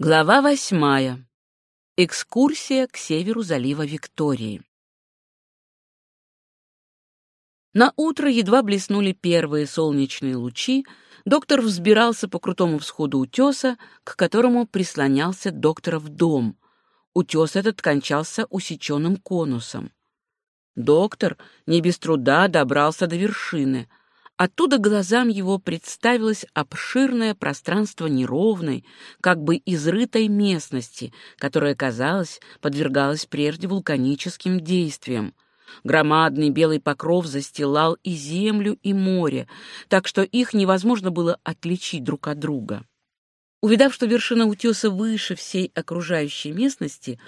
Глава восьмая. Экскурсия к северу залива Виктории. На утро едва блеснули первые солнечные лучи, доктор взбирался по крутому всходу утеса, к которому прислонялся докторов дом. Утес этот кончался усеченным конусом. Доктор не без труда добрался до вершины, Оттуда глазам его представилось обширное пространство неровной, как бы изрытой местности, которая, казалось, подвергалась прежде вулканическим действиям. Громадный белый покров застилал и землю, и море, так что их невозможно было отличить друг от друга. Увидав, что вершина утеса выше всей окружающей местности,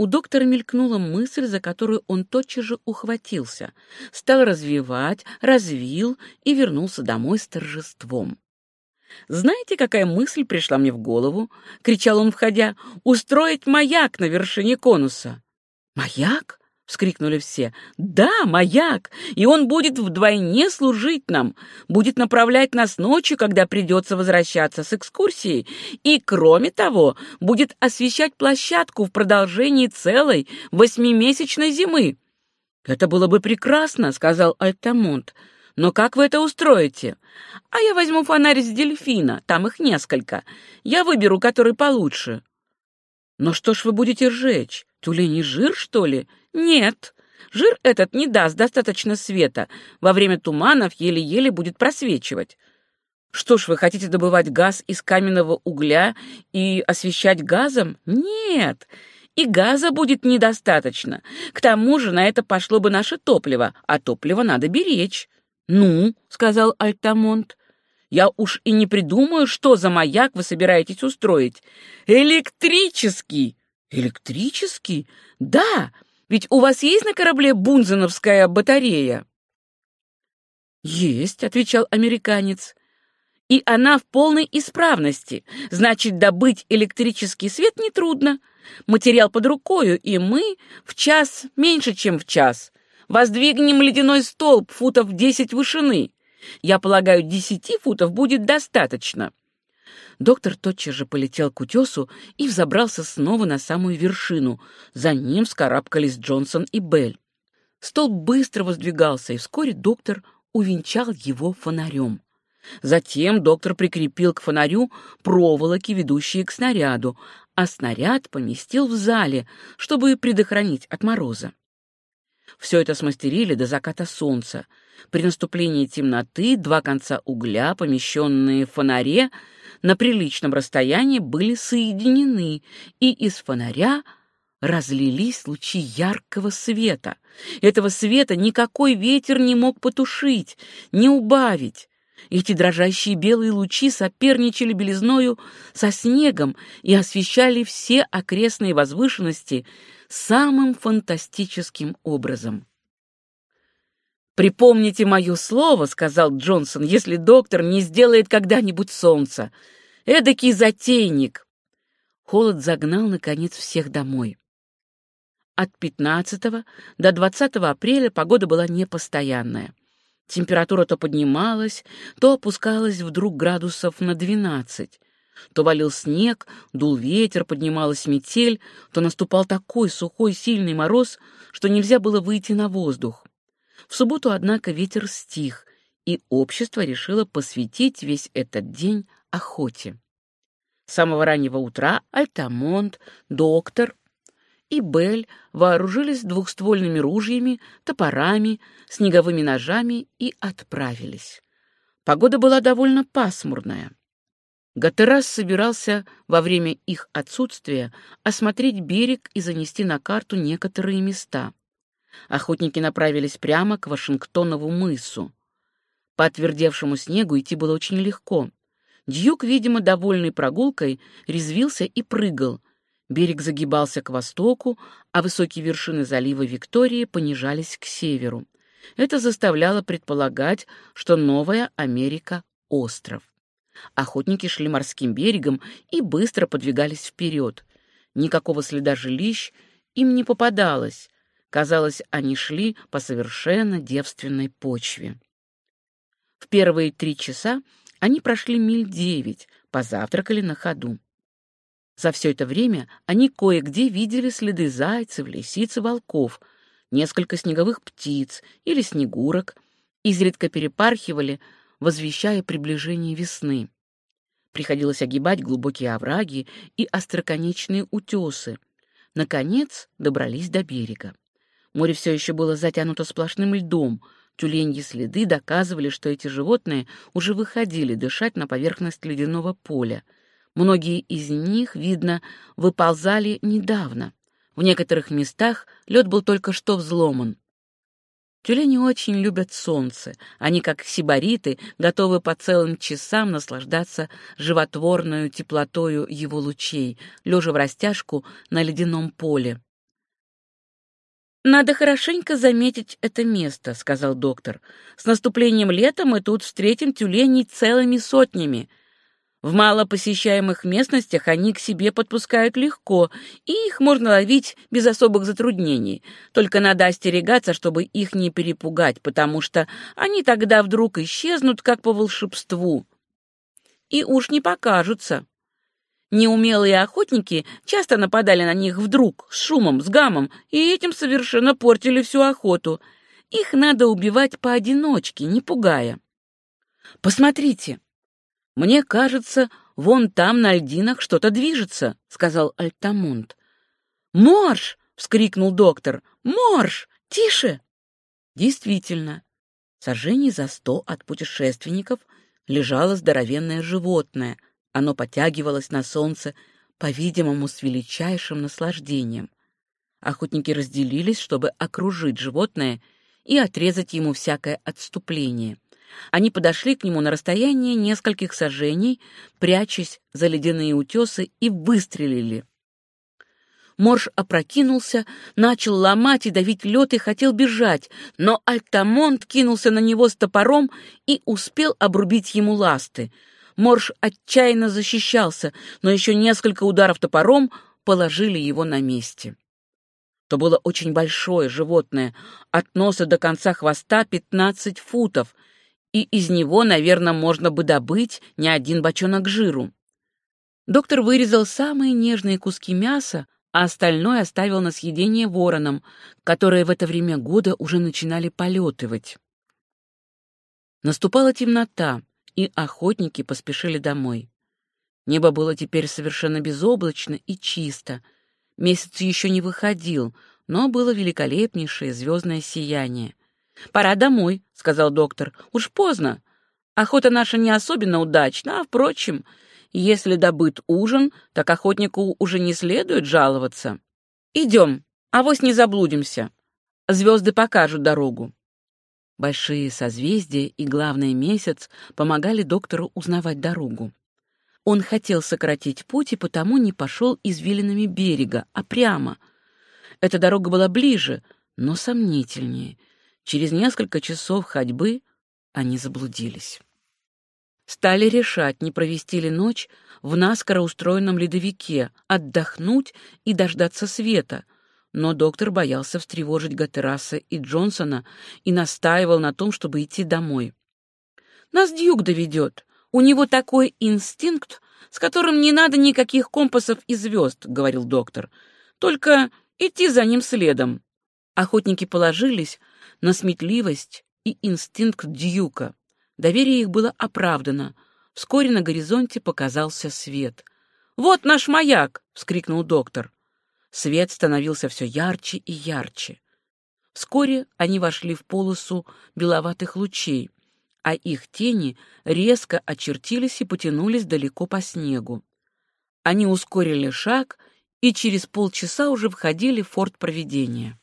у доктора мелькнула мысль, за которую он тотчас же ухватился, стал развивать, развил и вернулся домой с торжеством. «Знаете, какая мысль пришла мне в голову?» — кричал он, входя. «Устроить маяк на вершине конуса». «Маяк?» Вскрикнули все. «Да, маяк! И он будет вдвойне служить нам, будет направлять нас ночью, когда придется возвращаться с экскурсией, и, кроме того, будет освещать площадку в продолжении целой восьмимесячной зимы». «Это было бы прекрасно», — сказал Альтамонт. «Но как вы это устроите?» «А я возьму фонарь с дельфина, там их несколько. Я выберу, который получше». «Но что ж вы будете сжечь? Тюленей жир, что ли?» Нет, жир этот не даст достаточно света. Во время туманов еле-еле будет просвечивать. Что ж, вы хотите добывать газ из каменного угля и освещать газом? Нет, и газа будет недостаточно. К тому же на это пошло бы наше топливо, а топливо надо беречь. Ну, сказал Альтамонт, я уж и не придумаю, что за маяк вы собираетесь устроить. Электрический. Электрический? Да, ведь у вас есть на корабле бунзеновская батарея?» «Есть», — отвечал американец. «И она в полной исправности. Значит, добыть электрический свет нетрудно. Материал под рукою, и мы в час, меньше, чем в час, воздвигнем ледяной столб футов десять вышины. Я полагаю, десяти футов будет достаточно. Доктор тотчас же полетел к утесу и взобрался снова на самую вершину. За ним вскарабкались Джонсон и Белль. Столб быстро воздвигался, и вскоре доктор увенчал его фонарем. Затем доктор прикрепил к фонарю проволоки, ведущие к снаряду, а снаряд поместил в зале, чтобы предохранить от мороза. Все это смастерили до заката солнца. При наступлении темноты два конца угля, помещенные в фонаре, на приличном расстоянии были соединены, и из фонаря разлились лучи яркого света. Этого света никакой ветер не мог потушить, не убавить. Эти дрожащие белые лучи соперничали белизною со снегом и освещали все окрестные возвышенности самым фантастическим образом. «Припомните мое слово», — сказал Джонсон, «если доктор не сделает когда-нибудь солнца. Эдакий затейник». Холод загнал, наконец, всех домой. От 15 до 20 апреля погода была непостоянная. Температура то поднималась, то опускалась вдруг градусов на 12. То валил снег, дул ветер, поднималась метель, то наступал такой сухой сильный мороз, что нельзя было выйти на воздух. В субботу, однако, ветер стих, и общество решило посвятить весь этот день охоте. С самого раннего утра Альтамонт, доктор и Бель вооружились двухствольными ружьями, топорами, снеговыми ножами и отправились. Погода была довольно пасмурная. Гатерас собирался во время их отсутствия осмотреть берег и занести на карту некоторые места. Охотники направились прямо к Вашингтонову мысу. По отвердевшему снегу идти было очень легко. Дьюк, видимо, довольный прогулкой, резвился и прыгал. Берег загибался к востоку, а высокие вершины залива Виктории понижались к северу. Это заставляло предполагать, что Новая Америка — остров. Охотники шли морским берегом и быстро подвигались вперед. Никакого следа жилищ им не попадалось, Казалось, они шли по совершенно девственной почве. В первые три часа они прошли миль девять, позавтракали на ходу. За все это время они кое-где видели следы зайцев, лисиц и волков, несколько снеговых птиц или снегурок, изредка перепархивали, возвещая приближение весны. Приходилось огибать глубокие овраги и остроконечные утесы. Наконец добрались до берега. Море все еще было затянуто сплошным льдом. Тюленьи следы доказывали, что эти животные уже выходили дышать на поверхность ледяного поля. Многие из них, видно, выползали недавно. В некоторых местах лед был только что взломан. Тюлени очень любят солнце. Они, как сибариты, готовы по целым часам наслаждаться животворной теплотою его лучей, лежа в растяжку на ледяном поле. «Надо хорошенько заметить это место», — сказал доктор. «С наступлением лета мы тут встретим тюленей целыми сотнями. В малопосещаемых местностях они к себе подпускают легко, и их можно ловить без особых затруднений. Только надо остерегаться, чтобы их не перепугать, потому что они тогда вдруг исчезнут, как по волшебству. И уж не покажутся. Неумелые охотники часто нападали на них вдруг, с шумом, с гамом, и этим совершенно портили всю охоту. Их надо убивать поодиночке, не пугая. «Посмотрите!» «Мне кажется, вон там на льдинах что-то движется», — сказал Альтамунд. «Морж!» — вскрикнул доктор. «Морж! Тише!» Действительно, сожжений за сто от путешественников лежало здоровенное животное. Оно потягивалось на солнце, по-видимому, с величайшим наслаждением. Охотники разделились, чтобы окружить животное и отрезать ему всякое отступление. Они подошли к нему на расстояние нескольких сажений, прячась за ледяные утесы, и выстрелили. Морж опрокинулся, начал ломать и давить лед и хотел бежать, но Альтамонт кинулся на него с топором и успел обрубить ему ласты. Морж отчаянно защищался, но еще несколько ударов топором положили его на месте. То было очень большое животное, от носа до конца хвоста пятнадцать футов — и из него, наверное, можно бы добыть не один бочонок жиру. Доктор вырезал самые нежные куски мяса, а остальное оставил на съедение воронам, которые в это время года уже начинали полетывать. Наступала темнота, и охотники поспешили домой. Небо было теперь совершенно безоблачно и чисто. Месяц еще не выходил, но было великолепнейшее звездное сияние. «Пора домой», — сказал доктор. «Уж поздно. Охота наша не особенно удачна, а, впрочем, если добыт ужин, так охотнику уже не следует жаловаться. Идем, авось не заблудимся. Звезды покажут дорогу». Большие созвездия и, главный месяц помогали доктору узнавать дорогу. Он хотел сократить путь и потому не пошел извилинами берега, а прямо. Эта дорога была ближе, но сомнительнее — Через несколько часов ходьбы они заблудились. Стали решать, не провести ли ночь в наскоро устроенном ледовике, отдохнуть и дождаться света, но доктор боялся встревожить Гатераса и Джонсона и настаивал на том, чтобы идти домой. «Нас Дьюк доведет. У него такой инстинкт, с которым не надо никаких компасов и звезд», — говорил доктор. «Только идти за ним следом». Охотники положились, на сметливость и инстинкт Дьюка. Доверие их было оправдано. Вскоре на горизонте показался свет. «Вот наш маяк!» — вскрикнул доктор. Свет становился все ярче и ярче. Вскоре они вошли в полосу беловатых лучей, а их тени резко очертились и потянулись далеко по снегу. Они ускорили шаг и через полчаса уже входили в форт Провидения.